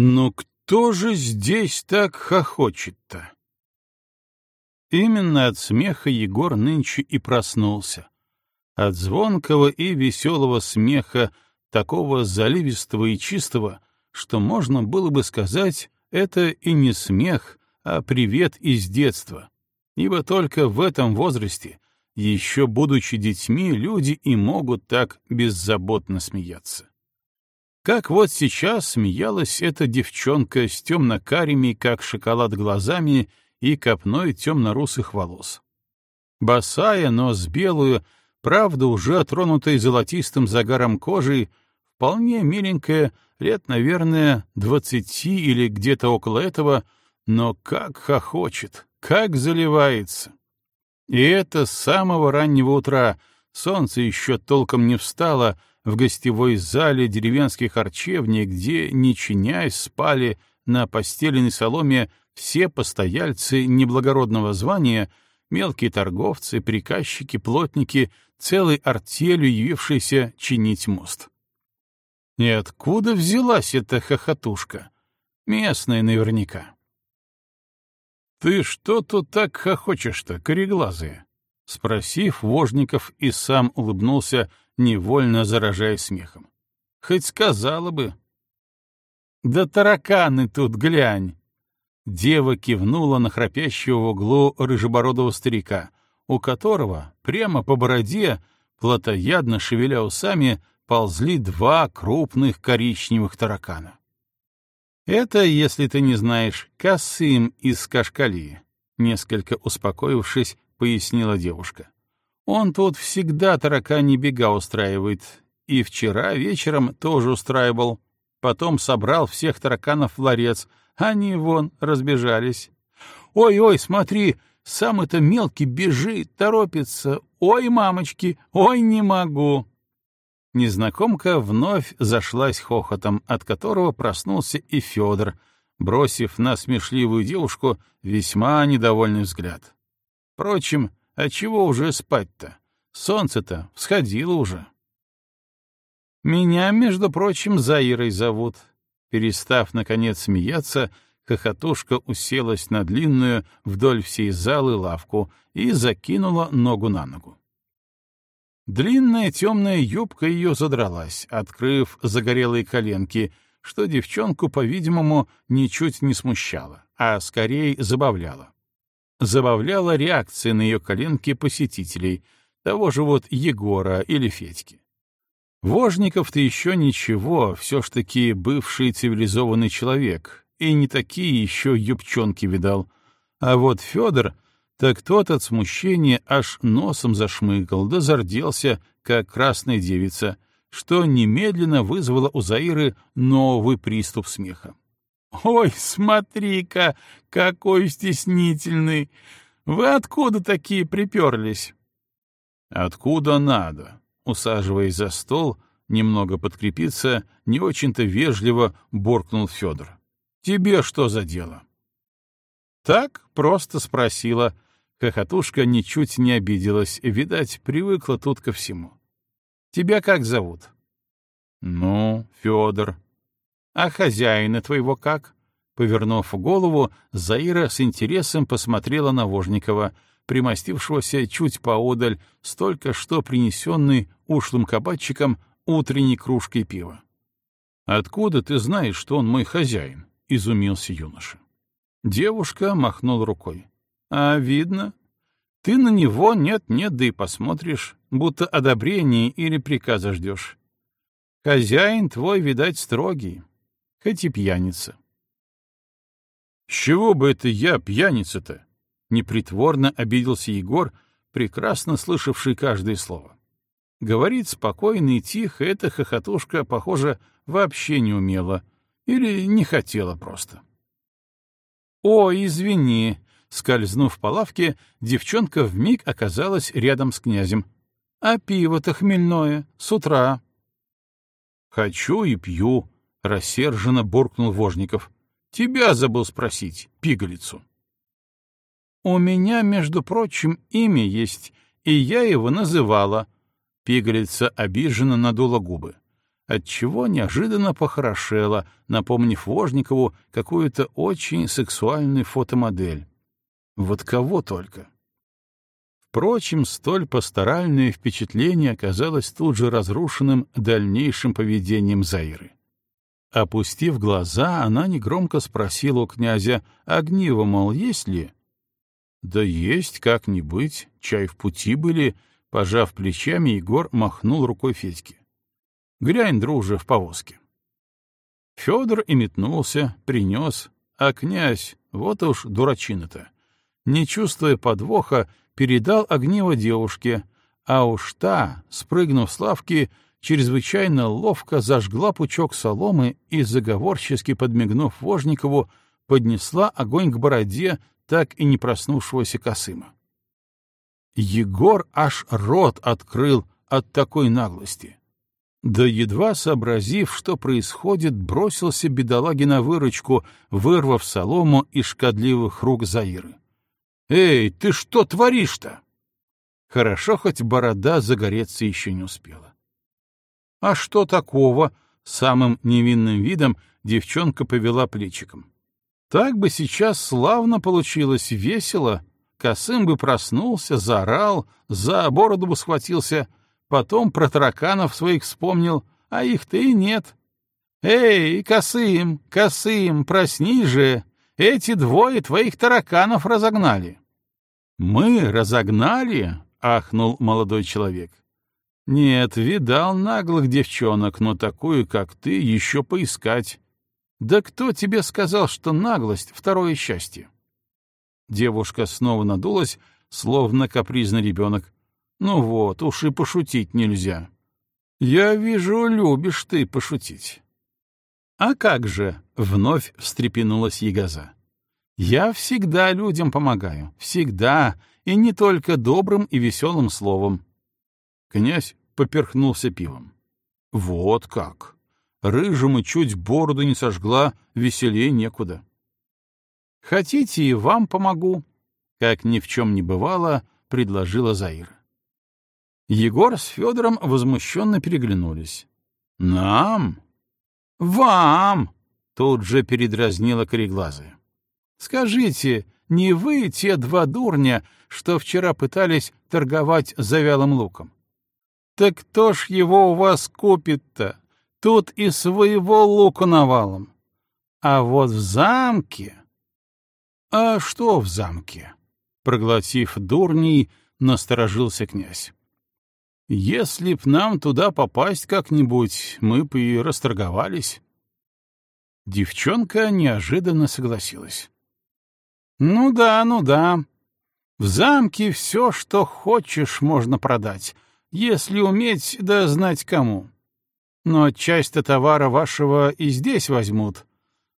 Но кто же здесь так хохочет-то? Именно от смеха Егор нынче и проснулся. От звонкого и веселого смеха, такого заливистого и чистого, что можно было бы сказать, это и не смех, а привет из детства. Ибо только в этом возрасте, еще будучи детьми, люди и могут так беззаботно смеяться. Как вот сейчас смеялась эта девчонка с темно-карими, как шоколад, глазами и копной темно-русых волос. Босая, но с белую, правда, уже тронутой золотистым загаром кожи, вполне миленькая, лет, наверное, двадцати или где-то около этого, но как хохочет, как заливается. И это с самого раннего утра, солнце еще толком не встало, в гостевой зале деревенской харчевни, где, не чинясь, спали на постеленной соломе все постояльцы неблагородного звания, мелкие торговцы, приказчики, плотники, целой артелью явившиеся чинить мост. И откуда взялась эта хохотушка? Местная наверняка. «Ты что тут так хохочешь-то, кореглазые?» Спросив, Вожников и сам улыбнулся, невольно заражаясь смехом. «Хоть сказала бы». «Да тараканы тут, глянь!» Дева кивнула на храпящего в углу рыжебородого старика, у которого прямо по бороде, плотоядно шевеля усами, ползли два крупных коричневых таракана. Это, если ты не знаешь, Касым из Кашкалии, несколько успокоившись, пояснила девушка. Он тут всегда таракани бега устраивает, и вчера вечером тоже устраивал. Потом собрал всех тараканов в ларец, они вон разбежались. Ой-ой, смотри, самый-то мелкий бежит, торопится. Ой, мамочки, ой, не могу. Незнакомка вновь зашлась хохотом, от которого проснулся и Федор, бросив на смешливую девушку весьма недовольный взгляд. Впрочем, а чего уже спать-то? Солнце-то всходило уже. Меня, между прочим, Заирой зовут, Перестав, наконец, смеяться, хохотушка уселась на длинную вдоль всей залы лавку и закинула ногу на ногу. Длинная темная юбка ее задралась, открыв загорелые коленки, что девчонку, по-видимому, ничуть не смущало, а скорее забавляло. Забавляла реакция на ее коленки посетителей, того же вот Егора или Федьки. Вожников-то еще ничего, все ж таки бывший цивилизованный человек, и не такие еще юбчонки видал. А вот Федор, так тот от смущения аж носом зашмыгал, да зарделся, как красная девица, что немедленно вызвало у Заиры новый приступ смеха. «Ой, смотри-ка, какой стеснительный! Вы откуда такие приперлись?» «Откуда надо?» усаживаясь за стол, немного подкрепиться, не очень-то вежливо буркнул Федор. «Тебе что за дело?» Так просто спросила. Хохотушка ничуть не обиделась, видать, привыкла тут ко всему. «Тебя как зовут?» «Ну, Федор». «А хозяина твоего как?» Повернув голову, Заира с интересом посмотрела на Вожникова, примостившегося чуть поодаль, столько что принесенный ушлым кабачиком утренней кружкой пива. «Откуда ты знаешь, что он мой хозяин?» — изумился юноша. Девушка махнул рукой. «А видно. Ты на него нет-нет, да и посмотришь, будто одобрение или приказа ждешь. Хозяин твой, видать, строгий, хоть и пьяница». «С чего бы это я пьяница-то?» Непритворно обиделся Егор, прекрасно слышавший каждое слово. Говорить спокойно и тихо эта хохотушка, похоже, вообще не умела или не хотела просто. «О, извини!» Скользнув по лавке, девчонка вмиг оказалась рядом с князем. «А пиво-то хмельное, с утра». «Хочу и пью», — рассерженно буркнул Вожников. «Тебя забыл спросить, пигалицу». «У меня, между прочим, имя есть, и я его называла». Пигалица обиженно надула губы. отчего неожиданно похорошела, напомнив Вожникову какую-то очень сексуальную фотомодель. Вот кого только! Впрочем, столь пасторальное впечатление оказалось тут же разрушенным дальнейшим поведением Заиры. Опустив глаза, она негромко спросила у князя, огниво, мол, есть ли? Да есть, как ни быть, чай в пути были, пожав плечами, Егор махнул рукой Федьке. Глянь, друже, в повозке. Федор и метнулся, принес, а князь, вот уж дурачина-то, не чувствуя подвоха, передал огниво девушке, а уж та, спрыгнув с лавки, чрезвычайно ловко зажгла пучок соломы и, заговорчески подмигнув Вожникову, поднесла огонь к бороде так и не проснувшегося Косыма. Егор аж рот открыл от такой наглости. Да едва сообразив, что происходит, бросился бедолаги на выручку, вырвав солому из шкодливых рук Заиры. «Эй, ты что творишь-то?» Хорошо, хоть борода загореться еще не успела. «А что такого?» — самым невинным видом девчонка повела плечиком. «Так бы сейчас славно получилось, весело. Косым бы проснулся, заорал, за бороду бы схватился, потом про тараканов своих вспомнил, а их-то и нет. Эй, Косым, Косым, проснись же, эти двое твоих тараканов разогнали». «Мы разогнали?» — ахнул молодой человек. Нет, видал наглых девчонок, но такую, как ты, еще поискать. Да кто тебе сказал, что наглость — второе счастье? Девушка снова надулась, словно капризный ребенок. Ну вот, уж и пошутить нельзя. Я вижу, любишь ты пошутить. А как же, — вновь встрепенулась Ягоза. Я всегда людям помогаю, всегда, и не только добрым и веселым словом. Князь поперхнулся пивом. Вот как! Рыжему чуть бороду не сожгла, веселее некуда. Хотите, и вам помогу? Как ни в чем не бывало, предложила Заира. Егор с Федором возмущенно переглянулись. «Нам?» «Вам!» — тут же передразнила кореглазая. «Скажите, не вы те два дурня, что вчера пытались торговать завялым луком? Так кто ж его у вас купит-то? Тут и своего лука навалом. А вот в замке... А что в замке? Проглотив дурней, насторожился князь. Если б нам туда попасть как-нибудь, мы бы и расторговались. Девчонка неожиданно согласилась. «Ну да, ну да. В замке все, что хочешь, можно продать, если уметь да знать кому. Но часть-то товара вашего и здесь возьмут,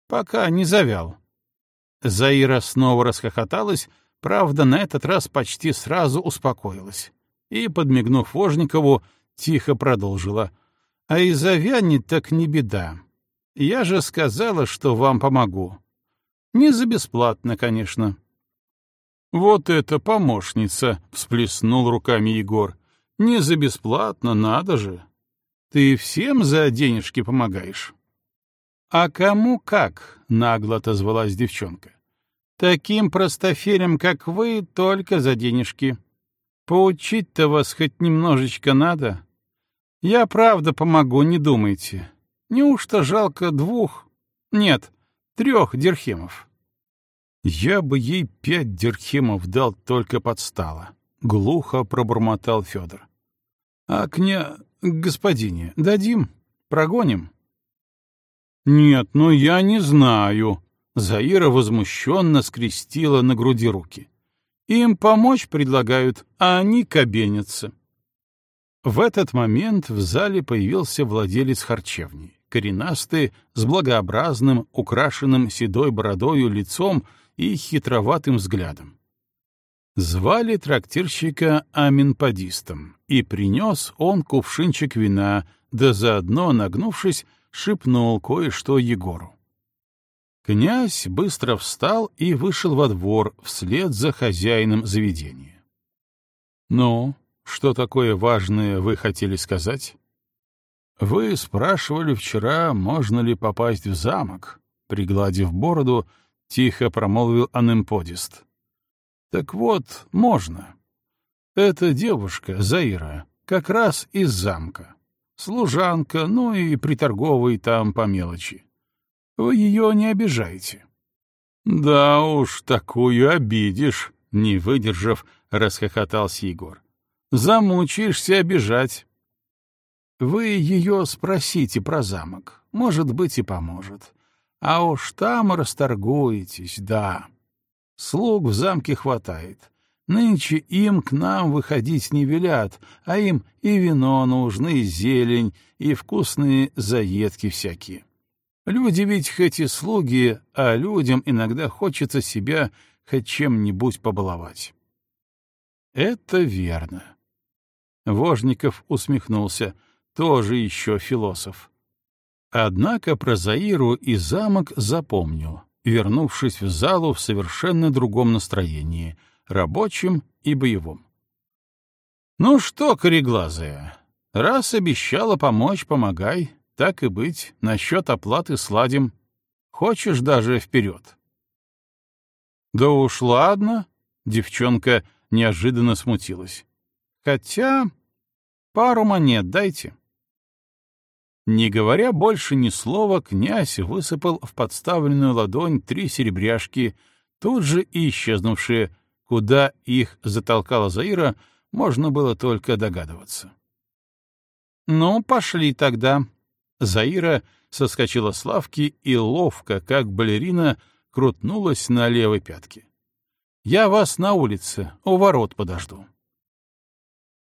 пока не завял». Заира снова расхохоталась, правда, на этот раз почти сразу успокоилась. И, подмигнув Вожникову, тихо продолжила. «А и завянет так не беда. Я же сказала, что вам помогу. Не за бесплатно, конечно. «Вот это помощница!» — всплеснул руками Егор. «Не за бесплатно, надо же! Ты всем за денежки помогаешь?» «А кому как?» — нагло отозвалась девчонка. «Таким простофелям, как вы, только за денежки. Поучить-то вас хоть немножечко надо. Я правда помогу, не думайте. Неужто жалко двух? Нет, трех дирхемов. Я бы ей пять дирхемов дал только подстала. Глухо пробормотал Федор. А кня... господине, дадим? Прогоним? Нет, ну я не знаю. Заира возмущенно скрестила на груди руки. Им помочь предлагают, а они кабенятся. В этот момент в зале появился владелец харчевни коренастый, с благообразным, украшенным седой бородою лицом и хитроватым взглядом. Звали трактирщика Аминпадистом, и принес он кувшинчик вина, да заодно, нагнувшись, шепнул кое-что Егору. Князь быстро встал и вышел во двор вслед за хозяином заведения. «Ну, что такое важное вы хотели сказать?» «Вы спрашивали вчера, можно ли попасть в замок?» Пригладив бороду, тихо промолвил анемподист. «Так вот, можно. Эта девушка, Заира, как раз из замка. Служанка, ну и приторговый там по мелочи. Вы ее не обижаете». «Да уж, такую обидишь», — не выдержав, расхохотался Егор. «Замучаешься обижать». Вы ее спросите про замок. Может быть, и поможет. А уж там расторгуетесь, да. Слуг в замке хватает. Нынче им к нам выходить не велят, а им и вино нужно, и зелень, и вкусные заедки всякие. Люди ведь хоть и слуги, а людям иногда хочется себя хоть чем-нибудь побаловать. Это верно. Вожников усмехнулся — тоже еще философ. Однако про Заиру и замок запомнил, вернувшись в залу в совершенно другом настроении, рабочем и боевом. «Ну что, кореглазая, раз обещала помочь, помогай, так и быть, насчет оплаты сладим. Хочешь даже вперед?» «Да уж ладно», — девчонка неожиданно смутилась. «Хотя пару монет дайте». Не говоря больше ни слова, князь высыпал в подставленную ладонь три серебряшки, тут же и исчезнувшие, куда их затолкала Заира, можно было только догадываться. «Ну, пошли тогда». Заира соскочила с лавки и ловко, как балерина, крутнулась на левой пятке. «Я вас на улице, у ворот подожду».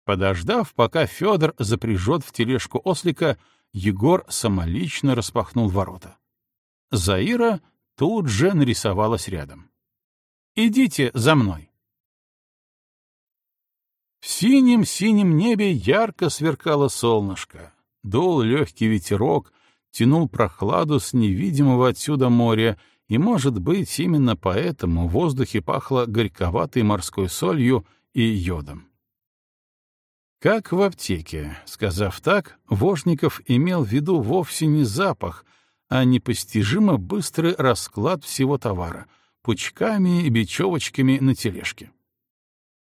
Подождав, пока Федор запряжет в тележку ослика, Егор самолично распахнул ворота. Заира тут же нарисовалась рядом. «Идите за мной!» В синем-синем небе ярко сверкало солнышко. Дул легкий ветерок, тянул прохладу с невидимого отсюда моря, и, может быть, именно поэтому в воздухе пахло горьковатой морской солью и йодом. Как в аптеке, сказав так, Вожников имел в виду вовсе не запах, а непостижимо быстрый расклад всего товара, пучками и бечевочками на тележке.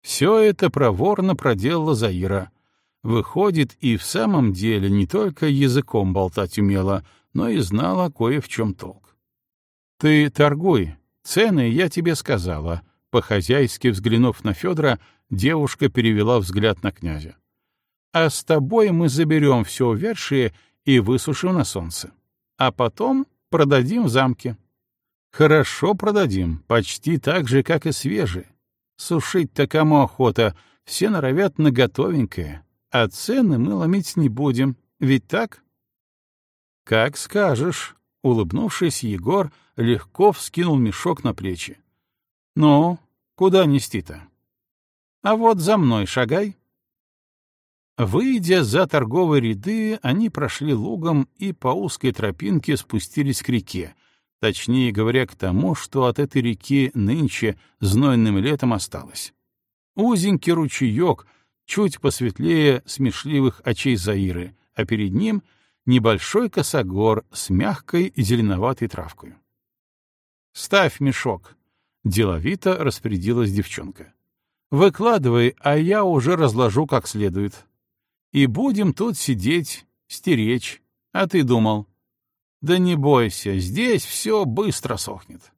Все это проворно проделала Заира. Выходит, и в самом деле не только языком болтать умела, но и знала кое в чем толк. «Ты торгуй, цены я тебе сказала», — по-хозяйски взглянув на Федора, девушка перевела взгляд на князя а с тобой мы заберем все увядшее и высушим на солнце. А потом продадим в замке. Хорошо продадим, почти так же, как и свежие. Сушить-то кому охота, все норовят на готовенькое, а цены мы ломить не будем, ведь так? Как скажешь, улыбнувшись, Егор легко вскинул мешок на плечи. Ну, куда нести-то? А вот за мной шагай. Выйдя за торговые ряды, они прошли лугом и по узкой тропинке спустились к реке, точнее говоря, к тому, что от этой реки нынче знойным летом осталось. Узенький ручеек, чуть посветлее смешливых очей Заиры, а перед ним небольшой косогор с мягкой зеленоватой травкой. «Ставь мешок», — деловито распорядилась девчонка. «Выкладывай, а я уже разложу как следует». И будем тут сидеть, стеречь. А ты думал? Да не бойся, здесь все быстро сохнет.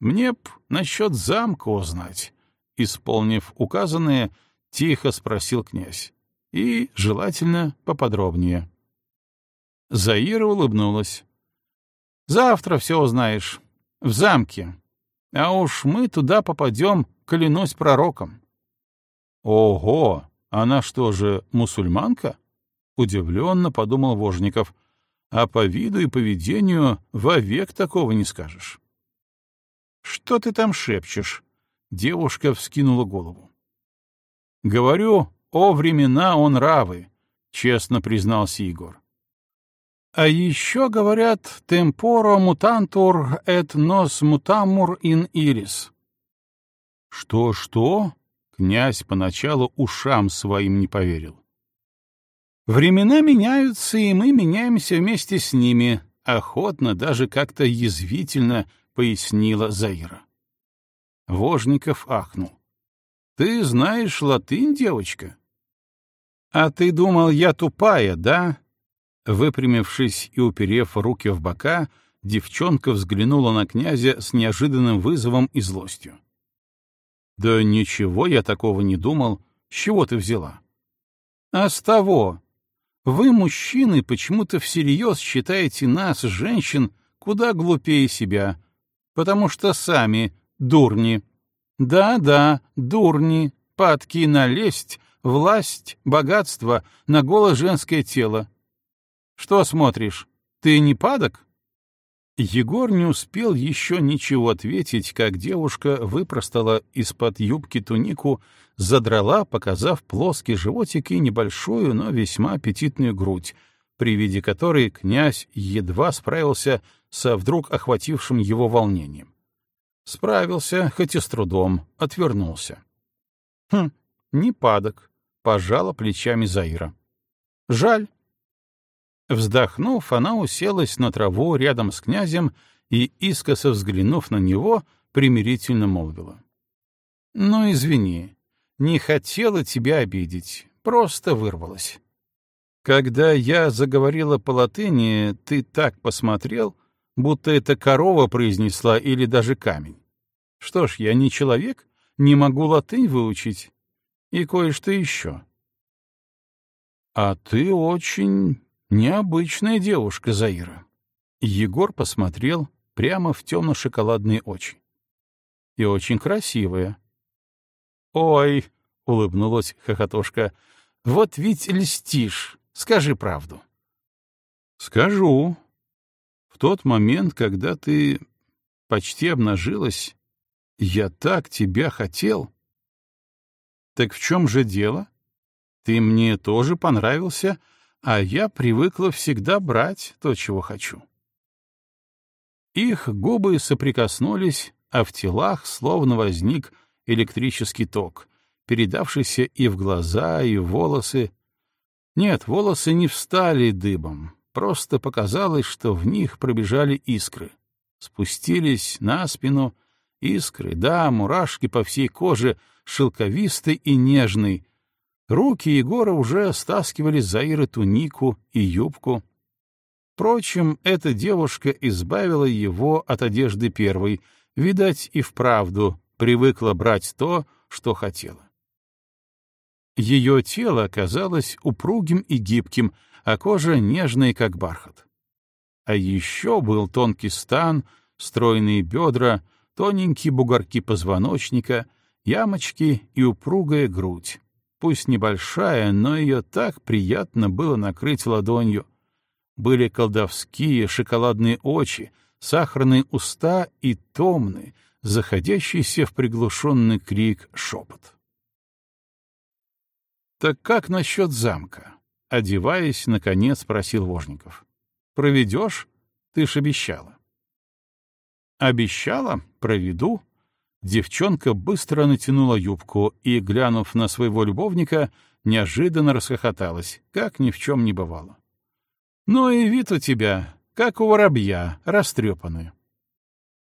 Мне б насчет замка узнать, исполнив указанное, тихо спросил князь. И, желательно, поподробнее. Заира улыбнулась. Завтра все узнаешь. В замке. А уж мы туда попадем, клянусь пророком. Ого! Она что же, мусульманка? Удивленно подумал Вожников. А по виду и поведению вовек такого не скажешь. Что ты там шепчешь? Девушка вскинула голову. Говорю, о времена он равы, честно признался Егор. А еще говорят «темпоро мутантур et nos mutamur in iris». «Что-что?» Князь поначалу ушам своим не поверил. Времена меняются, и мы меняемся вместе с ними, охотно, даже как-то язвительно пояснила Заира. Вожников ахнул. Ты знаешь латынь, девочка? А ты думал, я тупая, да? Выпрямившись и уперев руки в бока, девчонка взглянула на князя с неожиданным вызовом и злостью. «Да ничего я такого не думал. С чего ты взяла?» «А с того. Вы, мужчины, почему-то всерьез считаете нас, женщин, куда глупее себя, потому что сами дурни. Да-да, дурни, падки на лесть, власть, богатство, на голое женское тело. Что смотришь? Ты не падок? Егор не успел еще ничего ответить, как девушка выпростала из-под юбки тунику, задрала, показав плоский животик и небольшую, но весьма аппетитную грудь, при виде которой князь едва справился со вдруг охватившим его волнением. Справился, хоть и с трудом, отвернулся. Хм, не падок, пожала плечами Заира. Жаль. Вздохнув, она уселась на траву рядом с князем и, искоса взглянув на него, примирительно молвила. — Ну, извини, не хотела тебя обидеть, просто вырвалась. Когда я заговорила по латыни, ты так посмотрел, будто это корова произнесла или даже камень. Что ж, я не человек, не могу латынь выучить. И кое-что еще. А ты очень необычная девушка, Заира. Егор посмотрел прямо в темно-шоколадные очи. И очень красивая. Ой, улыбнулась хохотушка, вот ведь льстишь, скажи правду. Скажу, в тот момент, когда ты почти обнажилась, я так тебя хотел. Так в чем же дело? Ты мне тоже понравился, а я привыкла всегда брать то, чего хочу. Их губы соприкоснулись, а в телах словно возник электрический ток, передавшийся и в глаза, и в волосы. Нет, волосы не встали дыбом, Просто показалось, что в них пробежали искры. Спустились на спину искры, да, мурашки по всей коже, шелковистой и нежной. Руки Егора уже стаскивали Заиры тунику и юбку. Впрочем, эта девушка избавила его от одежды первой, видать, и вправду привыкла брать то, что хотела. Ее тело оказалось упругим и гибким, а кожа нежная, как бархат. А еще был тонкий стан, стройные бедра, тоненькие бугорки позвоночника, ямочки и упругая грудь. Пусть небольшая, но ее так приятно было накрыть ладонью. Были колдовские шоколадные очи, сахарные уста и томный, заходящийся в приглушенный крик шепот. «Так как насчет замка?» Одеваясь, наконец спросил Вожников. «Проведешь? Ты ж обещала». «Обещала? Проведу». Девчонка быстро натянула юбку и, глянув на своего любовника, неожиданно расхохоталась, как ни в чем не бывало. «Ну и вид у тебя, как у воробья, растрепанный.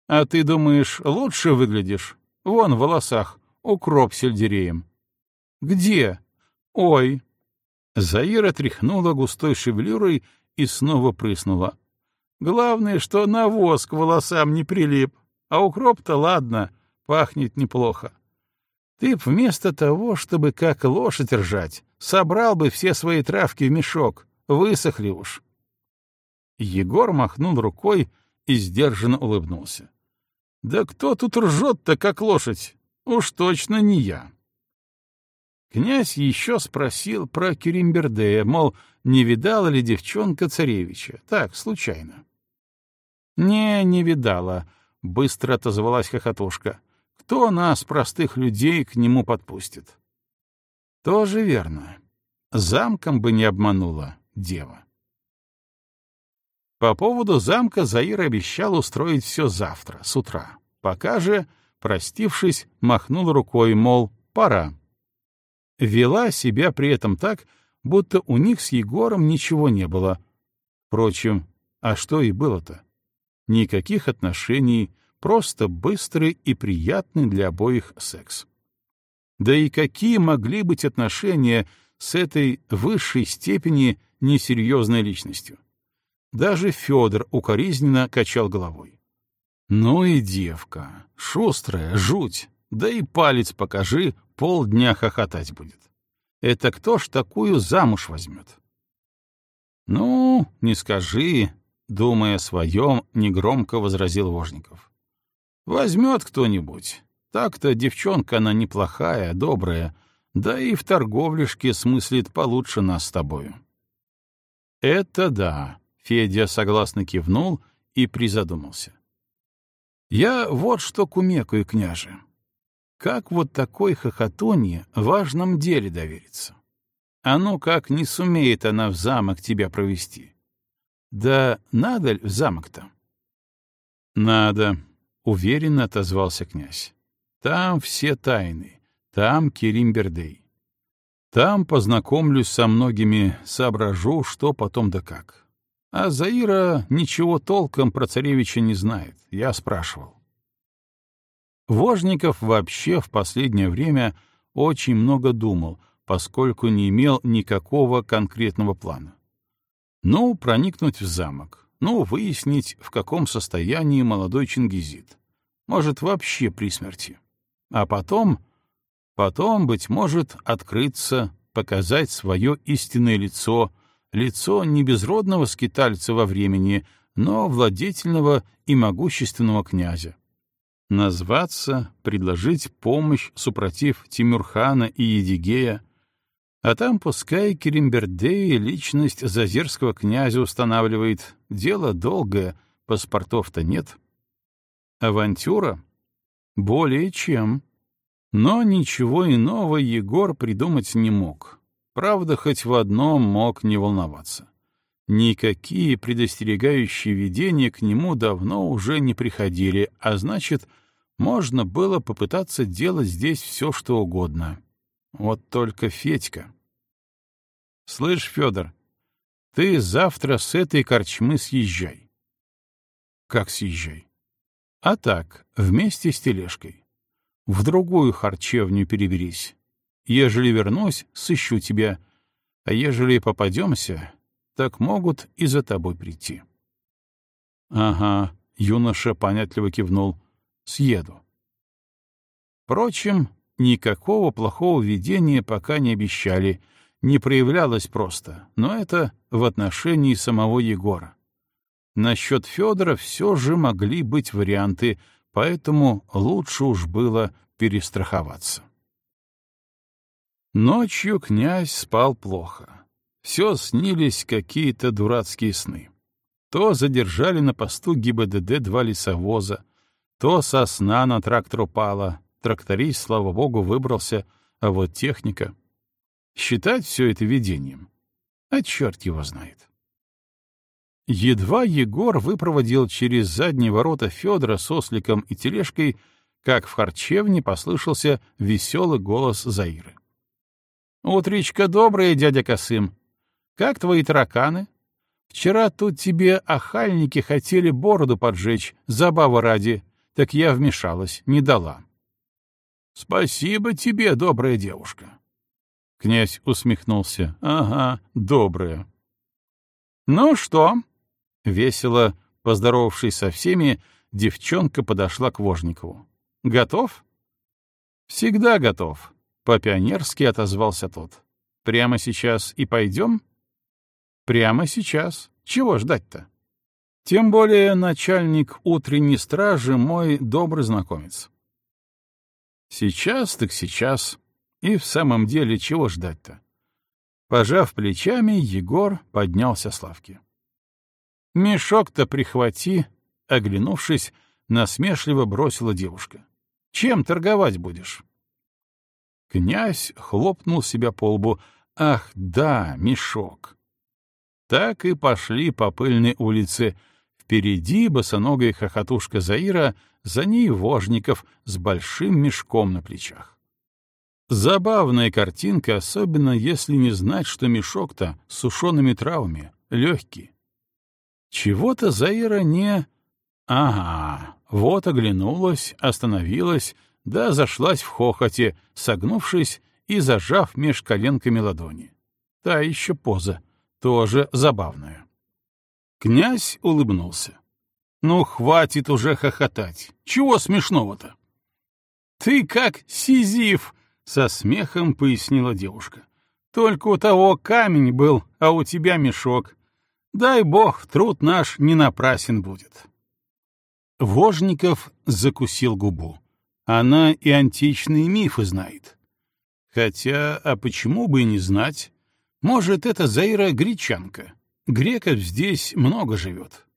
А ты думаешь, лучше выглядишь? Вон в волосах, укроп сельдереем». «Где? Ой, Заира тряхнула густой шевелюрой и снова прыснула. Главное, что навоз к волосам не прилип, а укроп-то ладно, пахнет неплохо. Ты б вместо того, чтобы как лошадь ржать, собрал бы все свои травки в мешок, высохли уж. Егор махнул рукой и сдержанно улыбнулся. «Да кто тут ржет-то, как лошадь? Уж точно не я». Князь еще спросил про Кюримбердея, мол, не видала ли девчонка царевича. Так, случайно. «Не, не видала», — быстро отозвалась хохотушка. «Кто нас, простых людей, к нему подпустит?» «Тоже верно. Замком бы не обманула дева». По поводу замка Заир обещал устроить все завтра, с утра. Пока же, простившись, махнул рукой, мол, пора вела себя при этом так, будто у них с Егором ничего не было. Впрочем, а что и было-то? Никаких отношений, просто быстрый и приятный для обоих секс. Да и какие могли быть отношения с этой высшей степени несерьезной личностью? Даже Федор укоризненно качал головой. Ну и девка, шустрая, жуть, да и палец покажи, полдня хохотать будет. Это кто ж такую замуж возьмет? Ну, не скажи, думая о своем, негромко возразил Вожников. Возьмет кто-нибудь. Так-то девчонка она неплохая, добрая, да и в торговлешке смыслит получше нас с тобою. Это да, Федя согласно кивнул и призадумался. Я вот что кумекаю, княже. Как вот такой хохотунье важном деле довериться? А ну как не сумеет она в замок тебя провести? Да надо ли в замок-то? Надо, — уверенно отозвался князь. Там все тайны, там Керимбердей. Там познакомлюсь со многими, соображу, что потом да как. А Заира ничего толком про царевича не знает, я спрашивал. Вожников вообще в последнее время очень много думал, поскольку не имел никакого конкретного плана. Ну, проникнуть в замок, ну, выяснить, в каком состоянии молодой чингизит. Может, вообще при смерти. А потом, потом, быть может, открыться, показать свое истинное лицо, лицо не безродного скитальца во времени, но владетельного и могущественного князя. Назваться, предложить помощь, супротив Тимюрхана и Едигея, а там пускай Керимбердей личность зазерского князя устанавливает. Дело долгое, паспортов-то нет. Авантюра? Более чем. Но ничего иного Егор придумать не мог. Правда, хоть в одном мог не волноваться. Никакие предостерегающие видения к нему давно уже не приходили, а значит, можно было попытаться делать здесь все, что угодно. Вот только Федька. «Слышь, Федор, ты завтра с этой корчмы съезжай». «Как съезжай?» «А так, вместе с тележкой. В другую харчевню переберись. Ежели вернусь, сыщу тебя, а ежели попадемся, так могут и за тобой прийти. — Ага, — юноша понятливо кивнул, — съеду. Впрочем, никакого плохого видения пока не обещали, не проявлялось просто, но это в отношении самого Егора. Насчет Федора все же могли быть варианты, поэтому лучше уж было перестраховаться. Ночью князь спал плохо. Все снились какие-то дурацкие сны. То задержали на посту ГИБДД два лесовоза, то сосна на трактор упала, тракторист, слава богу, выбрался, а вот техника. Считать все это видением? А черт его знает. Едва Егор выпроводил через задние ворота Федора с осликом и тележкой, как в харчевне послышался веселый голос Заиры. «Утречка добрая, дядя Косым. Как твои тараканы? Вчера тут тебе охальники хотели бороду поджечь, забавы ради, так я вмешалась, не дала». «Спасибо тебе, добрая девушка». Князь усмехнулся. «Ага, добрая». «Ну что?» Весело, поздоровавшись со всеми, девчонка подошла к Вожникову. «Готов?» «Всегда готов», по-пионерски отозвался тот. «Прямо сейчас и пойдем?» «Прямо сейчас. Чего ждать-то?» «Тем более начальник утренней стражи мой добрый знакомец». «Сейчас так сейчас. И в самом деле чего ждать-то?» Пожав плечами, Егор поднялся с лавки. «Мешок-то прихвати», — оглянувшись, насмешливо бросила девушка. «Чем торговать будешь?» Князь хлопнул себя по лбу. «Ах, да, мешок!» Так и пошли по пыльной улице. Впереди босоногая хохотушка Заира, за ней Вожников с большим мешком на плечах. Забавная картинка, особенно если не знать, что мешок-то с сушеными травами, легкий. Чего-то Заира не... Ага, вот оглянулась, остановилась, да зашлась в хохоте, согнувшись и зажав меж коленками ладони. Та еще поза, тоже забавная. Князь улыбнулся. «Ну, хватит уже хохотать. Чего смешного-то?» «Ты как Сизиф!» — со смехом пояснила девушка. «Только у того камень был, а у тебя мешок. Дай бог, труд наш не напрасен будет». Вожников закусил губу. Она и античные мифы знает. Хотя, а почему бы и не знать? Может, это Заира гречанка. Греков здесь много живет.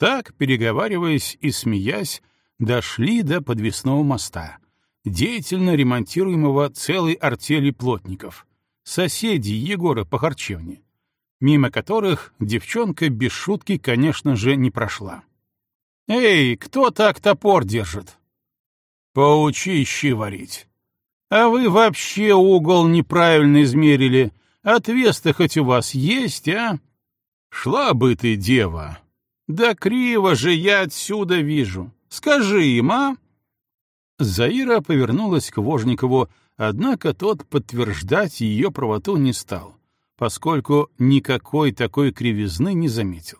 Так, переговариваясь и смеясь, дошли до подвесного моста, деятельно ремонтируемого целой артели плотников, соседей Егора по харчевне, мимо которых девчонка без шутки, конечно же, не прошла. «Эй, кто так топор держит?» «Поучи щи варить». «А вы вообще угол неправильно измерили. Отвес-то хоть у вас есть, а?» «Шла бы ты, дева!» «Да криво же я отсюда вижу. Скажи им, а?» Заира повернулась к Вожникову, однако тот подтверждать ее правоту не стал, поскольку никакой такой кривизны не заметил.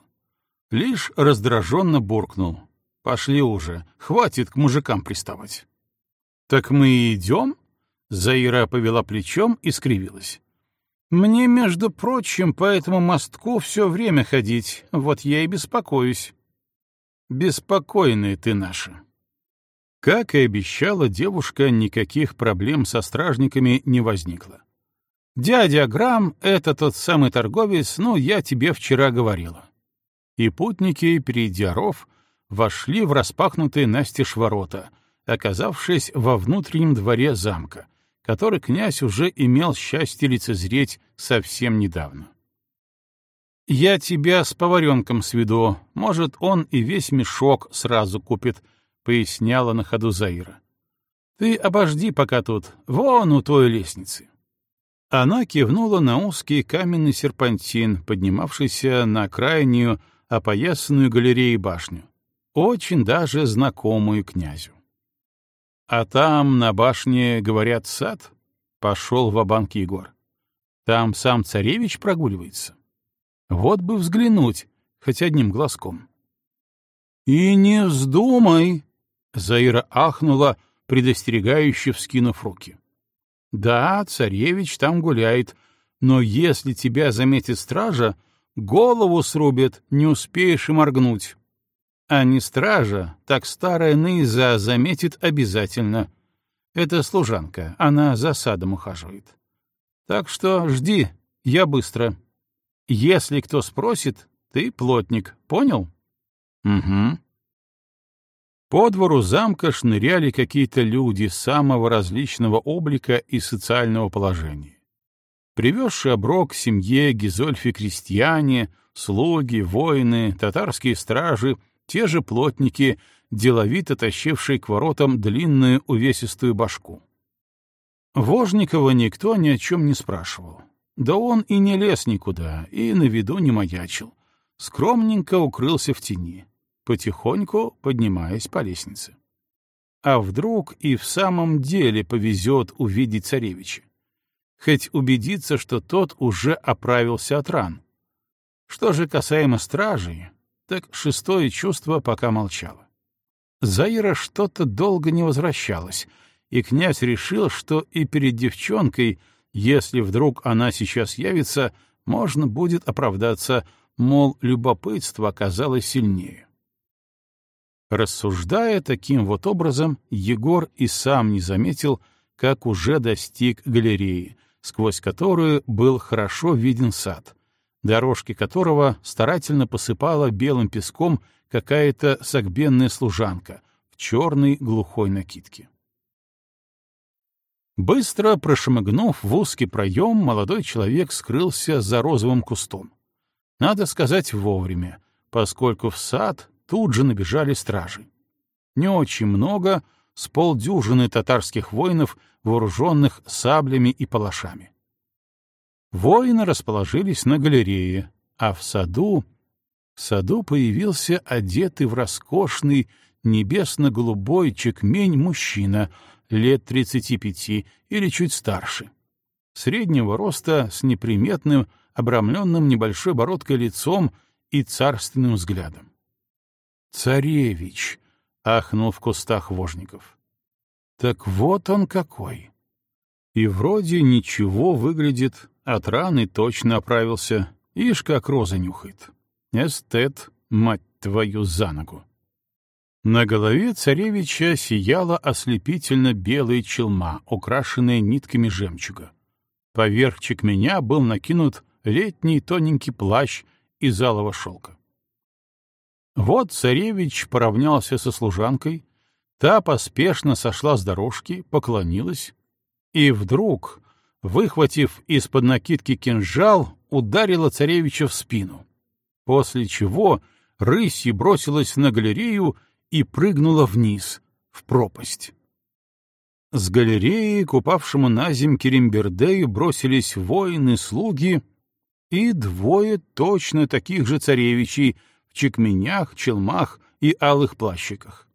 Лишь раздраженно буркнул. «Пошли уже, хватит к мужикам приставать». «Так мы и идем?» Заира повела плечом и скривилась. «Мне, между прочим, по этому мостку все время ходить, вот я и беспокоюсь». «Беспокойная ты наша». Как и обещала девушка, никаких проблем со стражниками не возникло. «Дядя Грамм — это тот самый торговец, ну, я тебе вчера говорила». И путники, перейдя ров, вошли в распахнутые настежь ворота, оказавшись во внутреннем дворе замка, который князь уже имел счастье лицезреть совсем недавно. «Я тебя с поваренком сведу, может, он и весь мешок сразу купит», — поясняла на ходу Заира. «Ты обожди пока тут, вон у той лестницы». Она кивнула на узкий каменный серпантин, поднимавшийся на крайнюю, опоясанную галереей башню, очень даже знакомую князю. А там, на башне, говорят, сад? Пошел в банк Егор. Там сам царевич прогуливается. Вот бы взглянуть, хоть одним глазком. И не вздумай! Заира ахнула, предостерегающе вскинув руки. Да, царевич там гуляет, но если тебя заметит стража, голову срубит, не успеешь и моргнуть а не стража, так старая Ныза заметит обязательно. Это служанка, она за садом ухаживает. Так что жди, я быстро. Если кто спросит, ты плотник, понял? Угу. По двору замка шныряли какие-то люди самого различного облика и социального положения. Привезшие оброк семье Гизольфи крестьяне, слуги, воины, татарские стражи — те же плотники, деловито тащившие к воротам длинную увесистую башку. Вожникова никто ни о чем не спрашивал. Да он и не лез никуда, и на виду не маячил. Скромненько укрылся в тени, потихоньку поднимаясь по лестнице. А вдруг и в самом деле повезет увидеть царевича? Хоть убедиться, что тот уже оправился от ран. Что же касаемо стражей, так шестое чувство пока молчало. Заира что-то долго не возвращалась, и князь решил, что и перед девчонкой, если вдруг она сейчас явится, можно будет оправдаться, мол, любопытство оказалось сильнее. Рассуждая таким вот образом, Егор и сам не заметил, как уже достиг галереи, сквозь которую был хорошо виден сад, дорожки которого старательно посыпала белым песком какая-то согбенная служанка в черной глухой накидке. Быстро прошмыгнув в узкий проем, молодой человек скрылся за розовым кустом. Надо сказать вовремя, поскольку в сад тут же набежали стражи. Не очень много, с полдюжины татарских воинов, вооруженных саблями и палашами. Воины расположились на галерее, а в саду... В саду появился одетый в роскошный небесно-голубой чекмень мужчина лет тридцати пяти или чуть старше. Среднего роста с неприметным, обрамленным небольшой бородкой лицом и царственным взглядом. «Царевич!» — ахнул в кустах вожников. «Так вот он какой!» И вроде ничего выглядит, от раны точно оправился, ишь как роза нюхает. Эстет, мать твою, за ногу. На голове царевича сияла ослепительно белая челма, украшенная нитками жемчуга. Поверх чекменя был накинут летний тоненький плащ из алого шелка. Вот царевич поравнялся со служанкой, та поспешно сошла с дорожки, поклонилась, и вдруг, выхватив из-под накидки кинжал, ударила царевича в спину, после чего рысью бросилась на галерею и прыгнула вниз, в пропасть. С галереи к упавшему на земь Керимбердею бросились воины, слуги и двое точно таких же царевичей в чекменях, челмах и алых плащиках.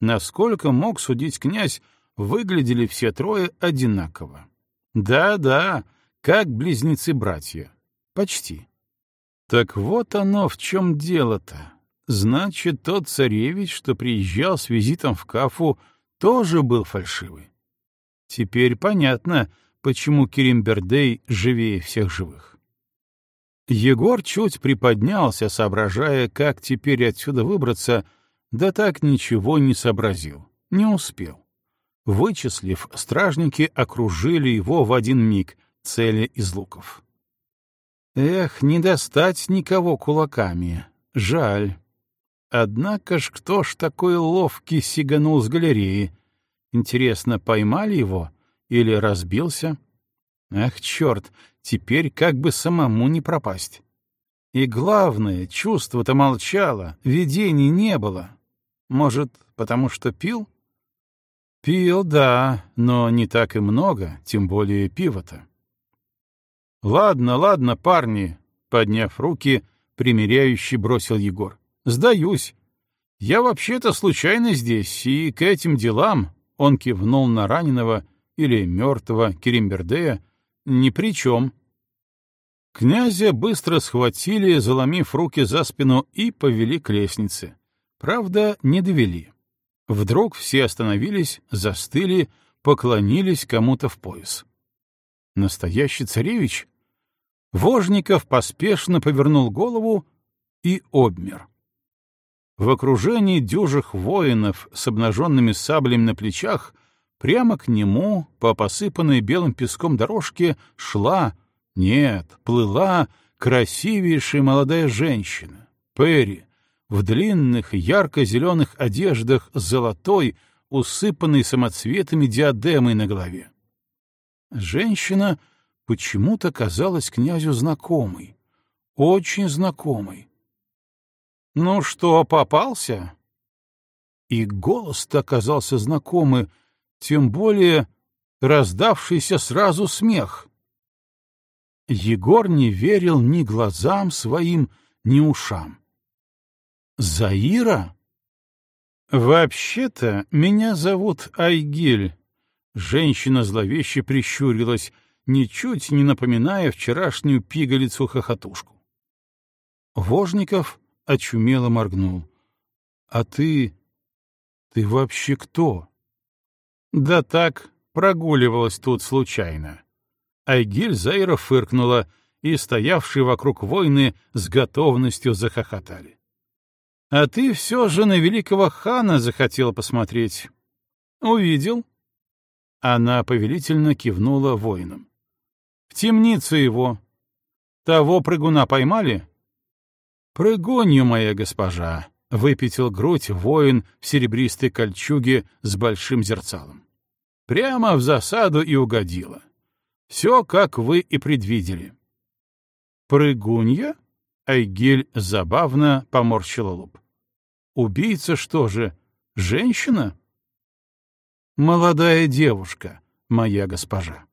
Насколько мог судить князь, выглядели все трое одинаково. Да-да, как близнецы-братья. Почти. Так вот оно в чем дело-то. Значит, тот царевич, что приезжал с визитом в Кафу, тоже был фальшивый. Теперь понятно, почему Керимбердей живее всех живых. Егор чуть приподнялся, соображая, как теперь отсюда выбраться, да так ничего не сообразил, не успел. Вычислив, стражники окружили его в один миг, цели из луков. Эх, не достать никого кулаками. Жаль. Однако ж кто ж такой ловкий сиганул с галереи? Интересно, поймали его или разбился? Ах, черт, теперь как бы самому не пропасть. И главное, чувство-то молчало, видений не было. Может, потому что пил? Пил, да, но не так и много, тем более пива-то. Ладно, ладно, парни, подняв руки, примиряющий бросил Егор. Сдаюсь. Я вообще-то случайно здесь, и к этим делам, он кивнул на раненого или мертвого Керимбердея, ни при чем. Князя быстро схватили, заломив руки за спину, и повели к лестнице. Правда, не довели. Вдруг все остановились, застыли, поклонились кому-то в пояс. Настоящий царевич? Вожников поспешно повернул голову и обмер. В окружении дюжих воинов с обнаженными саблями на плечах прямо к нему по посыпанной белым песком дорожке шла, нет, плыла красивейшая молодая женщина, Перри, в длинных ярко-зеленых одеждах с золотой, усыпанной самоцветами диадемой на голове. Женщина почему-то казалась князю знакомой, очень знакомой. «Ну что, попался?» И голос-то оказался знакомый, тем более раздавшийся сразу смех. Егор не верил ни глазам своим, ни ушам. «Заира?» «Вообще-то меня зовут Айгиль», — женщина зловеще прищурилась, ничуть не напоминая вчерашнюю пигалицу-хохотушку. Вожников очумело моргнул. «А ты... ты вообще кто?» «Да так, прогуливалась тут случайно». Айгиль Зайра фыркнула, и стоявшие вокруг воины с готовностью захохотали. «А ты все же на великого хана захотел посмотреть. Увидел?» Она повелительно кивнула воинам. «В темницу его. Того прыгуна поймали?» «Прыгунью, моя госпожа!» — выпятил грудь воин в серебристой кольчуге с большим зерцалом. «Прямо в засаду и угодила. Все, как вы и предвидели». «Прыгунья?» — Айгель забавно поморщила лоб. «Убийца что же, женщина?» молодая девушка, моя госпожа.